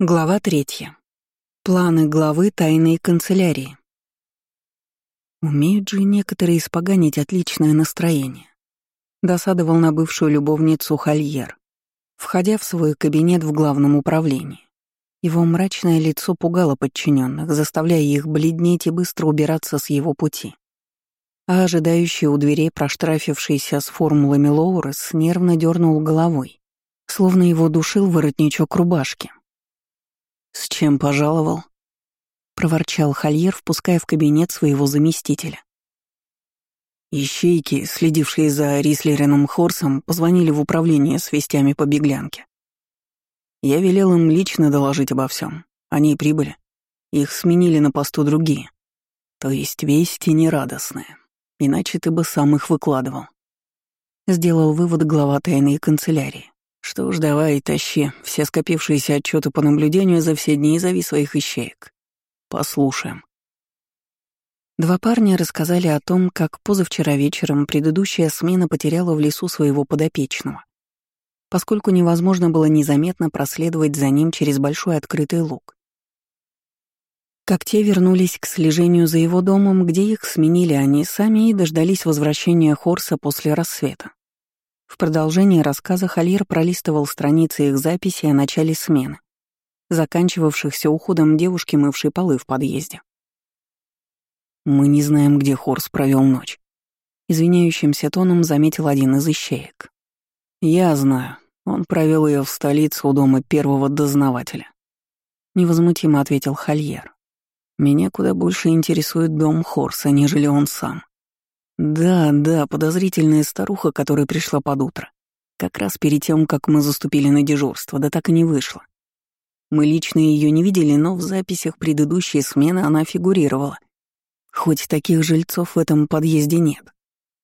Глава третья. Планы главы тайной канцелярии. Умеют же некоторые испоганить отличное настроение. Досадовал на бывшую любовницу Хольер, входя в свой кабинет в главном управлении. Его мрачное лицо пугало подчиненных, заставляя их бледнеть и быстро убираться с его пути. А ожидающий у дверей проштрафившийся с формулами Лоурес нервно дернул головой, словно его душил воротничок рубашки. «С чем пожаловал?» — проворчал Хольер, впуская в кабинет своего заместителя. Ищейки, следившие за Рислерином Хорсом, позвонили в управление с вестями по беглянке. Я велел им лично доложить обо всем. Они прибыли. Их сменили на посту другие. То есть вести нерадостные. Иначе ты бы сам их выкладывал. Сделал вывод глава тайной канцелярии. Что ж, давай, тащи все скопившиеся отчеты по наблюдению за все дни и зови своих ищеек. Послушаем. Два парня рассказали о том, как позавчера вечером предыдущая смена потеряла в лесу своего подопечного, поскольку невозможно было незаметно проследовать за ним через большой открытый луг. Как те вернулись к слежению за его домом, где их сменили они сами и дождались возвращения Хорса после рассвета. В продолжении рассказа Хальер пролистывал страницы их записи о начале смены, заканчивавшихся уходом девушки, мывшей полы в подъезде. «Мы не знаем, где Хорс провел ночь», — извиняющимся тоном заметил один из ищеек. «Я знаю. Он провел ее в столице у дома первого дознавателя», — невозмутимо ответил Хальер. «Меня куда больше интересует дом Хорса, нежели он сам. Да, да, подозрительная старуха, которая пришла под утро. Как раз перед тем, как мы заступили на дежурство, да так и не вышла. Мы лично ее не видели, но в записях предыдущей смены она фигурировала. Хоть таких жильцов в этом подъезде нет.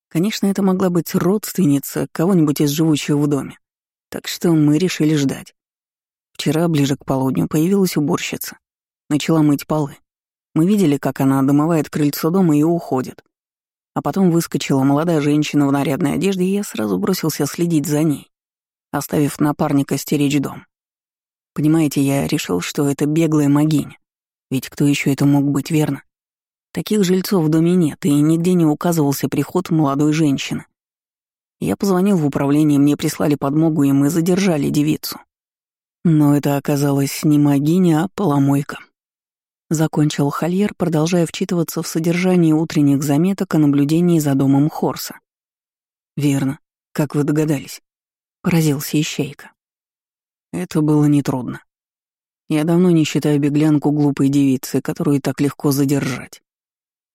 Конечно, это могла быть родственница кого-нибудь из живущих в доме. Так что мы решили ждать. Вчера, ближе к полудню, появилась уборщица. Начала мыть полы. Мы видели, как она домывает крыльцо дома и уходит. А потом выскочила молодая женщина в нарядной одежде, и я сразу бросился следить за ней, оставив напарника стеречь дом. Понимаете, я решил, что это беглая могиня. Ведь кто еще это мог быть, верно? Таких жильцов в доме нет, и нигде не указывался приход молодой женщины. Я позвонил в управление, мне прислали подмогу, и мы задержали девицу. Но это оказалось не могиня, а поломойка. Закончил Хольер, продолжая вчитываться в содержание утренних заметок о наблюдении за домом Хорса. «Верно. Как вы догадались?» — поразился Ищейка. Это было нетрудно. Я давно не считаю беглянку глупой девицей, которую так легко задержать.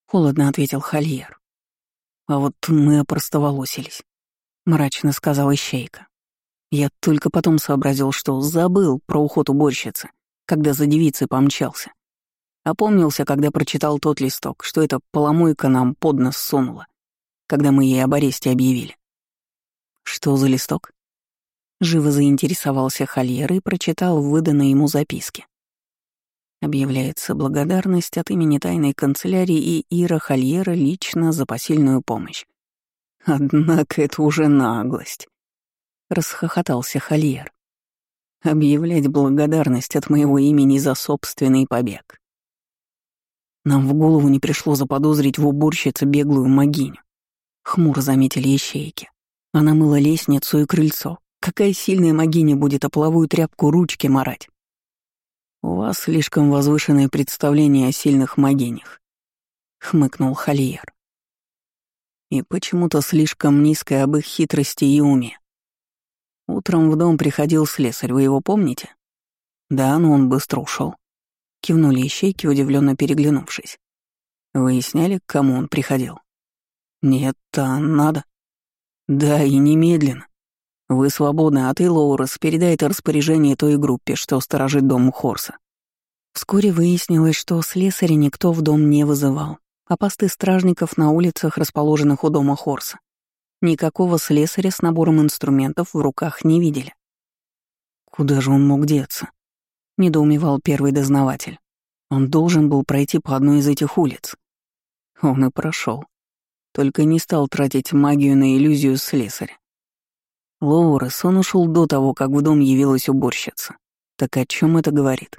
Холодно ответил Хольер. А вот мы опростоволосились, мрачно сказал Ищейка. Я только потом сообразил, что забыл про уход уборщицы, когда за девицей помчался. Опомнился, когда прочитал тот листок, что эта поломойка нам под нос сунула, когда мы ей об аресте объявили. Что за листок? Живо заинтересовался Хольер и прочитал выданные ему записки. Объявляется благодарность от имени тайной канцелярии и Ира Хольера лично за посильную помощь. Однако это уже наглость. Расхохотался Хольер. Объявлять благодарность от моего имени за собственный побег. Нам в голову не пришло заподозрить в уборщице беглую могиню. Хмуро заметили ищейки. Она мыла лестницу и крыльцо. Какая сильная могиня будет о половую тряпку ручки марать? У вас слишком возвышенное представление о сильных могинях, хмыкнул Хольер. И почему-то слишком низкое об их хитрости и уме. Утром в дом приходил слесарь, вы его помните? Да, но он быстро ушел. Кивнули ищейки, удивленно переглянувшись. Выясняли, к кому он приходил? Нет, а надо. Да, и немедленно. Вы свободны, а ты, Лоурес, передай это распоряжение той группе, что сторожит дом Хорса. Вскоре выяснилось, что слесаря никто в дом не вызывал, а посты стражников на улицах, расположенных у дома Хорса. Никакого слесаря с набором инструментов в руках не видели. Куда же он мог деться? Недоумевал первый дознаватель. Он должен был пройти по одной из этих улиц. Он и прошел. Только не стал тратить магию на иллюзию слесаря. Лоурес, он ушел до того, как в дом явилась уборщица. Так о чем это говорит?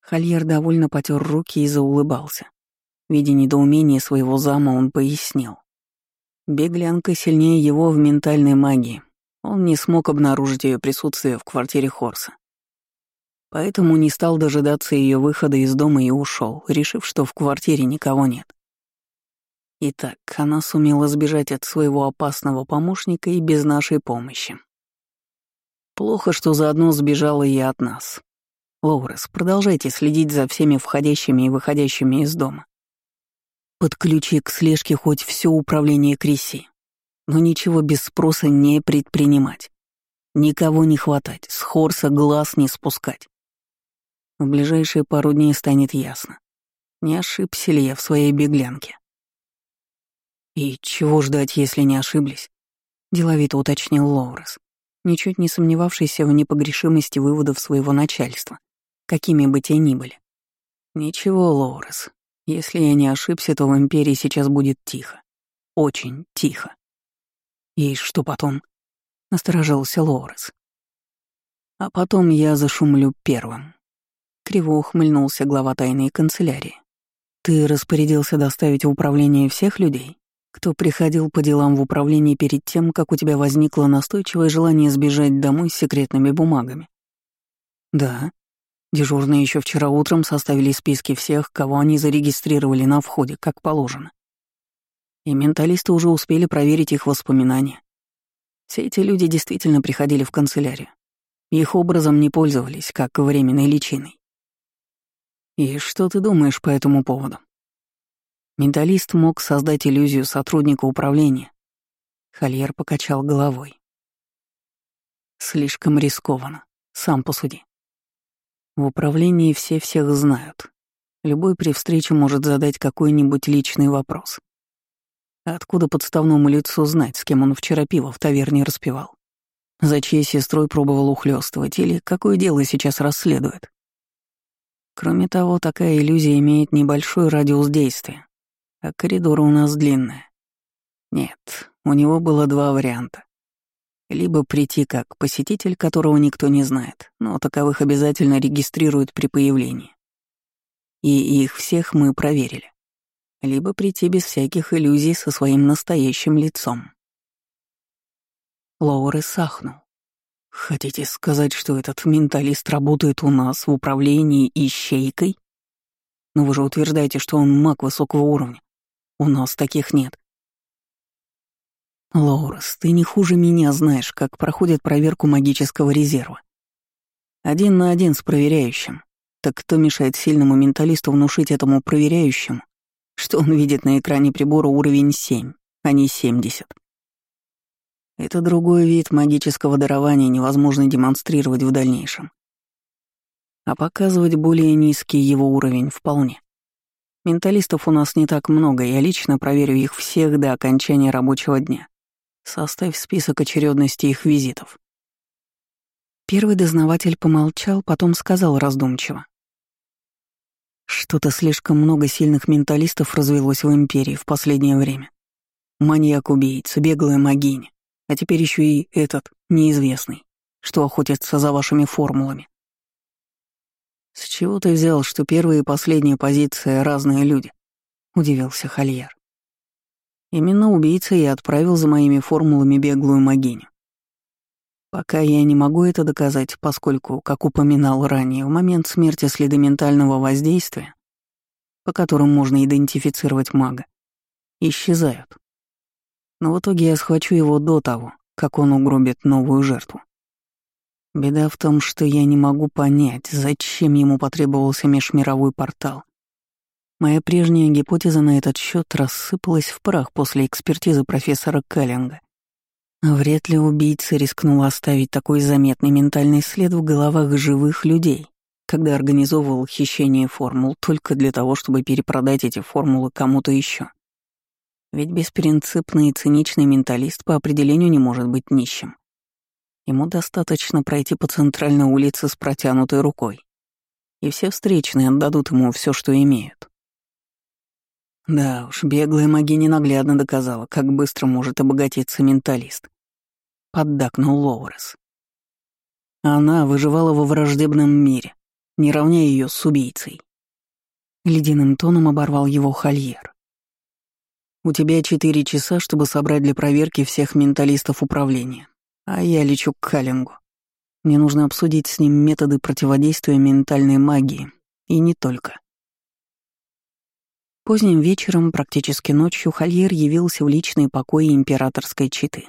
Хольер довольно потер руки и заулыбался. Видя недоумение своего зама, он пояснил. Беглянка сильнее его в ментальной магии. Он не смог обнаружить ее присутствие в квартире Хорса. Поэтому не стал дожидаться ее выхода из дома и ушел, решив, что в квартире никого нет. Итак, она сумела сбежать от своего опасного помощника и без нашей помощи. Плохо, что заодно сбежала и от нас. Лоурес, продолжайте следить за всеми входящими и выходящими из дома. Подключи к слежке хоть все управление Криси, но ничего без спроса не предпринимать. Никого не хватать, с Хорса глаз не спускать. В ближайшие пару дней станет ясно, не ошибся ли я в своей беглянке. «И чего ждать, если не ошиблись?» — деловито уточнил Лоурес, ничуть не сомневавшийся в непогрешимости выводов своего начальства, какими бы те ни были. «Ничего, Лоурес, если я не ошибся, то в Империи сейчас будет тихо. Очень тихо». «И что потом?» — насторожился Лоурес. «А потом я зашумлю первым». Криво ухмыльнулся глава тайной канцелярии. «Ты распорядился доставить в управление всех людей?» кто приходил по делам в управление перед тем, как у тебя возникло настойчивое желание сбежать домой с секретными бумагами. Да. Дежурные еще вчера утром составили списки всех, кого они зарегистрировали на входе, как положено. И менталисты уже успели проверить их воспоминания. Все эти люди действительно приходили в канцелярию. Их образом не пользовались, как временной личиной. И что ты думаешь по этому поводу? Менталист мог создать иллюзию сотрудника управления. Хольер покачал головой. Слишком рискованно. Сам посуди. В управлении все всех знают. Любой при встрече может задать какой-нибудь личный вопрос. Откуда подставному лицу знать, с кем он вчера пиво в таверне распивал? За чьей сестрой пробовал ухлёстывать или какое дело сейчас расследует? Кроме того, такая иллюзия имеет небольшой радиус действия а коридор у нас длинный. Нет, у него было два варианта. Либо прийти как посетитель, которого никто не знает, но таковых обязательно регистрируют при появлении. И их всех мы проверили. Либо прийти без всяких иллюзий со своим настоящим лицом. Лоуре сахнул. «Хотите сказать, что этот менталист работает у нас в управлении ищейкой? Но вы же утверждаете, что он маг высокого уровня. У нас таких нет. Лоурес, ты не хуже меня знаешь, как проходит проверку магического резерва. Один на один с проверяющим. Так кто мешает сильному менталисту внушить этому проверяющему, что он видит на экране прибора уровень 7, а не 70? Это другой вид магического дарования невозможно демонстрировать в дальнейшем. А показывать более низкий его уровень вполне. Менталистов у нас не так много, я лично проверю их всех до окончания рабочего дня. Составь список очередности их визитов. Первый дознаватель помолчал, потом сказал раздумчиво. Что-то слишком много сильных менталистов развелось в Империи в последнее время. Маньяк-убийца, беглая могиня, а теперь еще и этот, неизвестный, что охотится за вашими формулами. «С чего ты взял, что первая и последняя позиция — разные люди?» — удивился Хольер. «Именно убийца я отправил за моими формулами беглую могиню. Пока я не могу это доказать, поскольку, как упоминал ранее, в момент смерти следы ментального воздействия, по которым можно идентифицировать мага, исчезают. Но в итоге я схвачу его до того, как он угробит новую жертву. Беда в том, что я не могу понять, зачем ему потребовался межмировой портал. Моя прежняя гипотеза на этот счет рассыпалась в прах после экспертизы профессора Каллинга. Вряд ли убийца рискнул оставить такой заметный ментальный след в головах живых людей, когда организовывал хищение формул только для того, чтобы перепродать эти формулы кому-то еще. Ведь беспринципный и циничный менталист по определению не может быть нищим. Ему достаточно пройти по центральной улице с протянутой рукой, и все встречные отдадут ему все, что имеют. Да уж, беглая магия наглядно доказала, как быстро может обогатиться менталист. Поддакнул Лоурес. Она выживала во враждебном мире, не равняя ее с убийцей. Ледяным тоном оборвал его Хольер. «У тебя четыре часа, чтобы собрать для проверки всех менталистов управления, а я лечу к Халлингу. Мне нужно обсудить с ним методы противодействия ментальной магии, и не только». Поздним вечером, практически ночью, Хольер явился в личные покои императорской четы.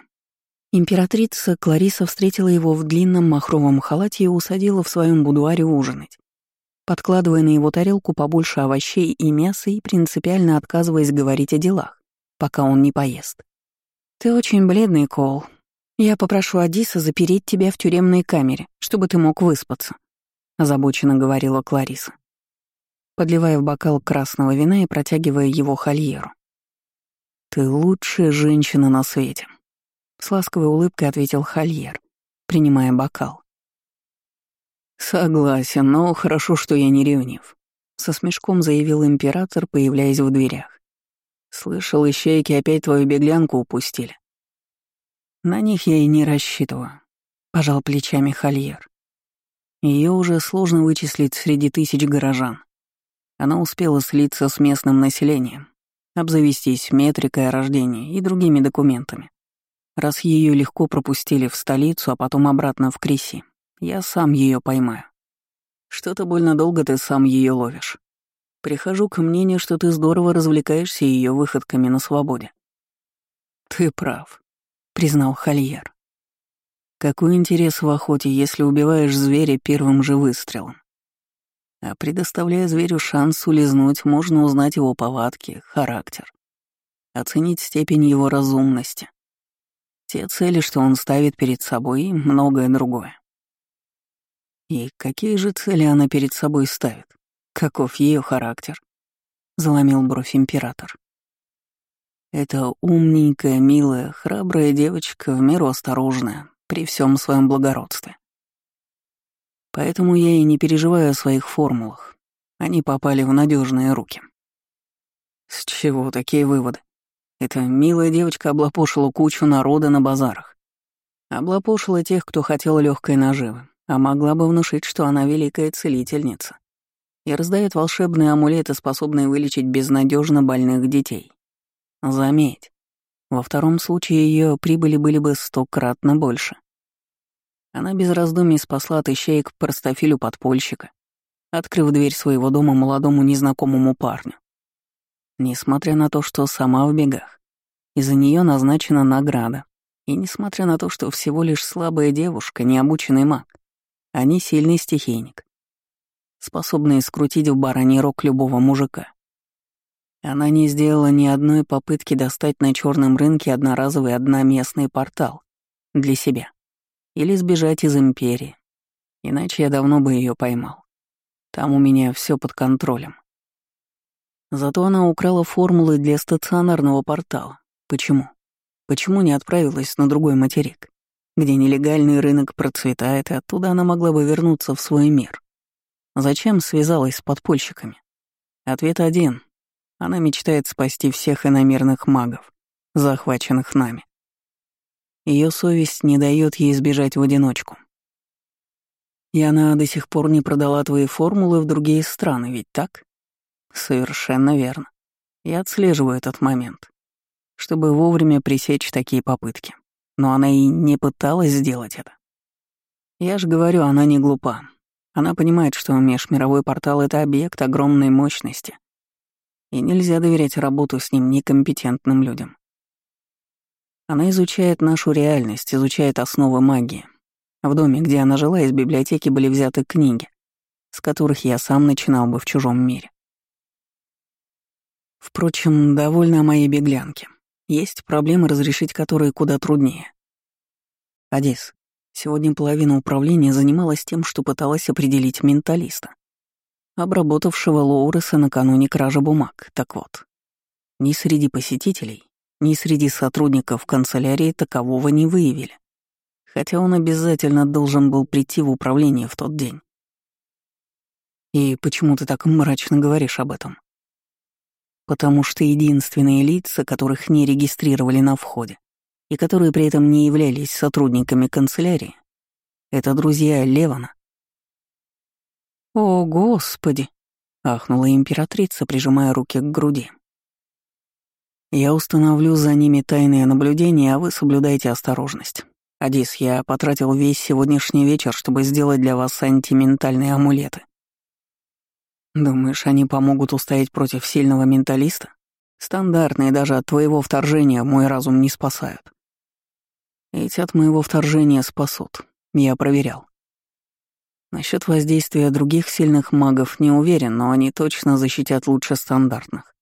Императрица Клариса встретила его в длинном махровом халате и усадила в своем будуаре ужинать, подкладывая на его тарелку побольше овощей и мяса и принципиально отказываясь говорить о делах, пока он не поест. «Ты очень бледный, Кол. Я попрошу Адиса запереть тебя в тюремной камере, чтобы ты мог выспаться», — озабоченно говорила Клариса, подливая в бокал красного вина и протягивая его Хольеру. «Ты лучшая женщина на свете», с ласковой улыбкой ответил Хольер, принимая бокал. «Согласен, но хорошо, что я не ревнив», — со смешком заявил император, появляясь в дверях. «Слышал, ищейки опять твою беглянку упустили». «На них я и не рассчитываю», — пожал плечами Хольер. Ее уже сложно вычислить среди тысяч горожан. Она успела слиться с местным населением, обзавестись метрикой о рождении и другими документами. Раз ее легко пропустили в столицу, а потом обратно в Криси, я сам ее поймаю. Что-то больно долго ты сам ее ловишь. Прихожу к мнению, что ты здорово развлекаешься ее выходками на свободе. Ты прав, признал Хольер. Какой интерес в охоте, если убиваешь зверя первым же выстрелом? А предоставляя зверю шанс улизнуть, можно узнать его повадки, характер, оценить степень его разумности, те цели, что он ставит перед собой, и многое другое. И какие же цели она перед собой ставит? Каков ее характер? Заломил бровь император. Это умненькая, милая, храбрая девочка, в меру осторожная, при всем своем благородстве. Поэтому я и не переживаю о своих формулах. Они попали в надежные руки. С чего такие выводы? Эта милая девочка облапошила кучу народа на базарах. Облапошила тех, кто хотел легкой наживы, а могла бы внушить, что она великая целительница. И раздает волшебные амулеты, способные вылечить безнадежно больных детей. Заметь, во втором случае ее прибыли были бы стократно больше. Она без раздумий спасла от ищеек простофилю подпольщика, открыв дверь своего дома молодому незнакомому парню. Несмотря на то, что сама в бегах, из-за нее назначена награда. И несмотря на то, что всего лишь слабая девушка, необученный маг, а не сильный стихийник, способный скрутить в бараний рог любого мужика. Она не сделала ни одной попытки достать на черном рынке одноразовый одноместный портал для себя или сбежать из Империи. Иначе я давно бы ее поймал. Там у меня все под контролем. Зато она украла формулы для стационарного портала. Почему? Почему не отправилась на другой материк, где нелегальный рынок процветает, и оттуда она могла бы вернуться в свой мир? Зачем связалась с подпольщиками? Ответ один. Она мечтает спасти всех иномерных магов, захваченных нами. Ее совесть не дает ей сбежать в одиночку. И она до сих пор не продала твои формулы в другие страны, ведь так? Совершенно верно. Я отслеживаю этот момент, чтобы вовремя пресечь такие попытки. Но она и не пыталась сделать это. Я же говорю, она не глупа. Она понимает, что межмировой портал — это объект огромной мощности. И нельзя доверять работу с ним некомпетентным людям. Она изучает нашу реальность, изучает основы магии. В доме, где она жила, из библиотеки были взяты книги, с которых я сам начинал бы в чужом мире. Впрочем, довольно о моей беглянке. Есть проблемы, разрешить которые куда труднее. Адис, сегодня половина управления занималась тем, что пыталась определить менталиста, обработавшего Лоуреса накануне кражи бумаг. Так вот, ни среди посетителей, ни среди сотрудников канцелярии такового не выявили. Хотя он обязательно должен был прийти в управление в тот день. И почему ты так мрачно говоришь об этом? потому что единственные лица, которых не регистрировали на входе и которые при этом не являлись сотрудниками канцелярии, Это друзья Левана. «О, Господи!» — ахнула императрица, прижимая руки к груди. «Я установлю за ними тайное наблюдение, а вы соблюдайте осторожность. Адис, я потратил весь сегодняшний вечер, чтобы сделать для вас сантиментальные амулеты. Думаешь, они помогут устоять против сильного менталиста? Стандартные даже от твоего вторжения мой разум не спасают. Эти от моего вторжения спасут. Я проверял. Насчет воздействия других сильных магов не уверен, но они точно защитят лучше стандартных.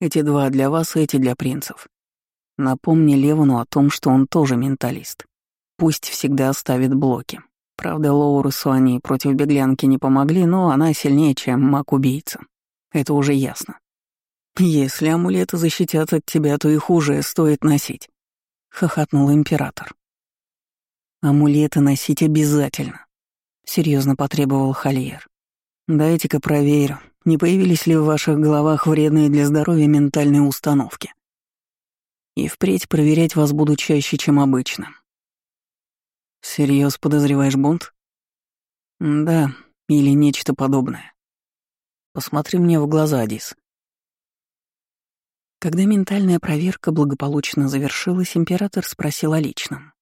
Эти два для вас, эти для принцев. Напомни Левану о том, что он тоже менталист. Пусть всегда ставит блоки. Правда, Лоуресу они против беглянки не помогли, но она сильнее, чем маг-убийца. Это уже ясно. Если амулеты защитят от тебя, то их уже стоит носить. Хохотнул император. Амулеты носить обязательно. Серьезно потребовал Хольер. Дайте-ка проверю, не появились ли в ваших головах вредные для здоровья ментальные установки. И впредь проверять вас буду чаще, чем обычно. Серьез подозреваешь бунт? Да, или нечто подобное. Посмотри мне в глаза, Адис. Когда ментальная проверка благополучно завершилась, император спросил о личном.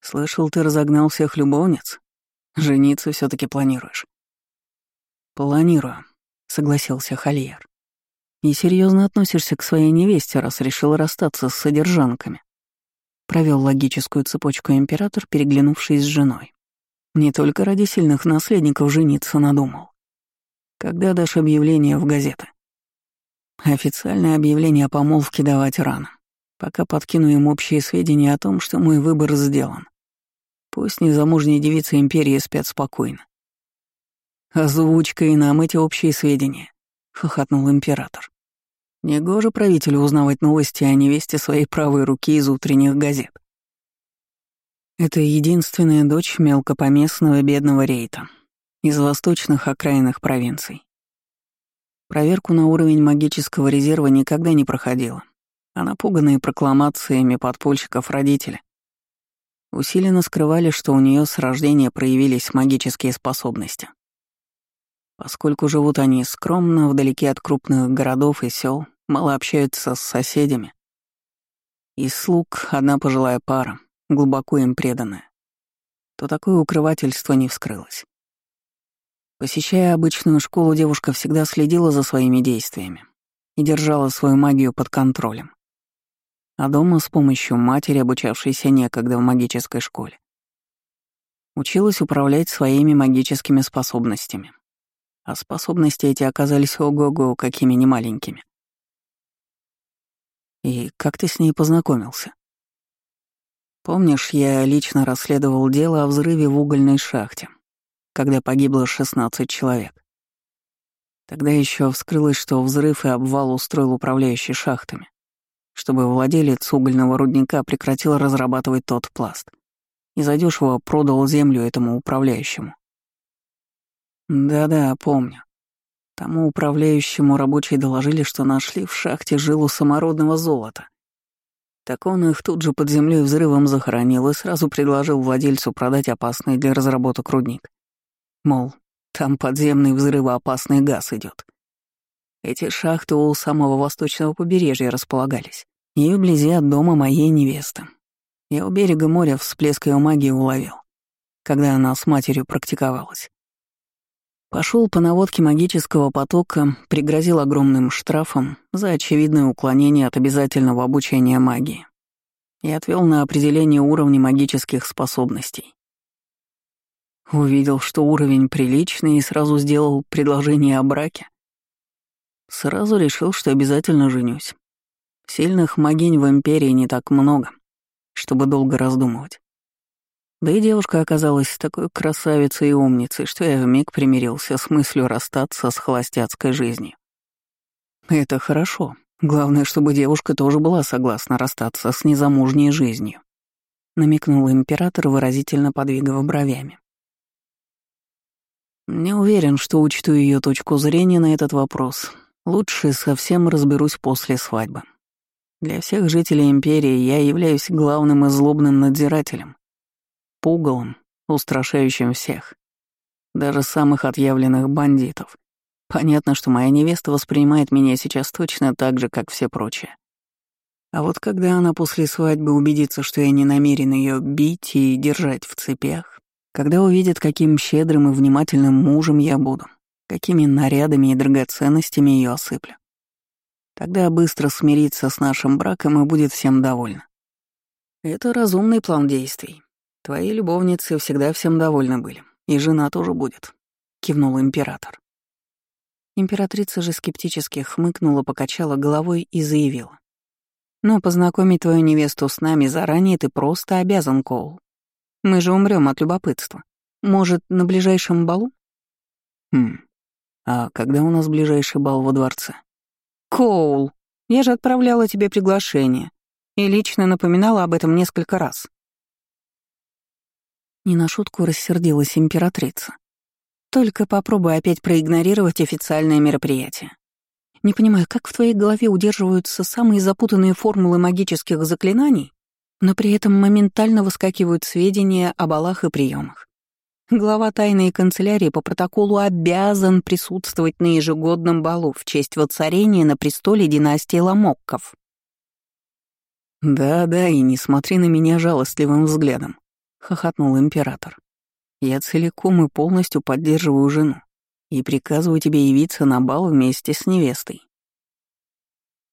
«Слышал, ты разогнал всех любовниц? Жениться все таки планируешь?» «Планирую», — согласился Хольер. «И серьезно относишься к своей невесте, раз решил расстаться с содержанками?» Провел логическую цепочку император, переглянувшись с женой. Не только ради сильных наследников жениться надумал. Когда дашь объявление в газеты? Официальное объявление о помолвке давать рано. Пока подкину им общие сведения о том, что мой выбор сделан. Пусть незамужние девицы Империи спят спокойно. «Озвучка и нам эти общие сведения», — хохотнул император. Негоже правителю узнавать новости о невесте своей правой руки из утренних газет. Это единственная дочь мелкопоместного бедного рейта из восточных окраинных провинций. Проверку на уровень магического резерва никогда не проходила, а напуганные прокламациями подпольщиков родители усиленно скрывали, что у нее с рождения проявились магические способности. Поскольку живут они скромно, вдалеке от крупных городов и сел, мало общаются с соседями. Из слуг одна пожилая пара, глубоко им преданная, то такое укрывательство не вскрылось. Посещая обычную школу, девушка всегда следила за своими действиями и держала свою магию под контролем. А дома с помощью матери, обучавшейся некогда в магической школе, училась управлять своими магическими способностями а способности эти оказались ого-го какими немаленькими. И как ты с ней познакомился? Помнишь, я лично расследовал дело о взрыве в угольной шахте, когда погибло 16 человек. Тогда еще вскрылось, что взрыв и обвал устроил управляющий шахтами, чтобы владелец угольного рудника прекратил разрабатывать тот пласт и задешево продал землю этому управляющему. Да-да, помню. Тому управляющему рабочие доложили, что нашли в шахте жилу самородного золота. Так он их тут же под землей взрывом захоронил и сразу предложил владельцу продать опасный для разработок рудник. Мол, там подземный взрывоопасный газ идет. Эти шахты у самого восточного побережья располагались. И вблизи от дома моей невесты. Я у берега моря всплеск ее магии уловил, когда она с матерью практиковалась. Пошел по наводке магического потока, пригрозил огромным штрафом за очевидное уклонение от обязательного обучения магии и отвел на определение уровня магических способностей. Увидел, что уровень приличный, и сразу сделал предложение о браке. Сразу решил, что обязательно женюсь. Сильных магинь в Империи не так много, чтобы долго раздумывать. Да и девушка оказалась такой красавицей и умницей, что я вмиг примирился с мыслью расстаться с холостяцкой жизнью. Это хорошо. Главное, чтобы девушка тоже была согласна расстаться с незамужней жизнью. Намекнул император, выразительно подвигав бровями. Не уверен, что учту ее точку зрения на этот вопрос. Лучше совсем разберусь после свадьбы. Для всех жителей Империи я являюсь главным и злобным надзирателем, пугалом, устрашающим всех, даже самых отъявленных бандитов. Понятно, что моя невеста воспринимает меня сейчас точно так же, как все прочие. А вот когда она после свадьбы убедится, что я не намерен ее бить и держать в цепях, когда увидит, каким щедрым и внимательным мужем я буду, какими нарядами и драгоценностями ее осыплю, тогда быстро смирится с нашим браком и будет всем довольна. Это разумный план действий. Твои любовницы всегда всем довольны были, и жена тоже будет, кивнул император. Императрица же скептически хмыкнула, покачала головой и заявила. Но познакомить твою невесту с нами заранее ты просто обязан, Коул. Мы же умрем от любопытства. Может, на ближайшем балу? Хм. А когда у нас ближайший бал во дворце? Коул, я же отправляла тебе приглашение и лично напоминала об этом несколько раз. Не на шутку рассердилась императрица. Только попробуй опять проигнорировать официальное мероприятие. Не понимаю, как в твоей голове удерживаются самые запутанные формулы магических заклинаний, но при этом моментально выскакивают сведения о балах и приемах. Глава тайной канцелярии по протоколу обязан присутствовать на ежегодном балу в честь воцарения на престоле династии Ламокков. «Да-да, и не смотри на меня жалостливым взглядом», — хохотнул император. «Я целиком и полностью поддерживаю жену и приказываю тебе явиться на бал вместе с невестой.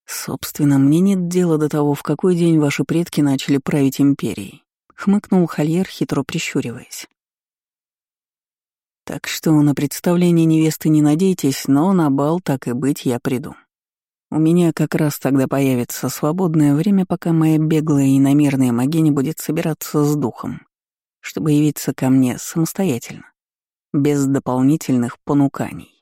Собственно, мне нет дела до того, в какой день ваши предки начали править империей, хмыкнул Хольер, хитро прищуриваясь. Так что на представление невесты не надейтесь, но на бал, так и быть, я приду. У меня как раз тогда появится свободное время, пока моя беглая и намерная могиня будет собираться с духом, чтобы явиться ко мне самостоятельно без дополнительных понуканий.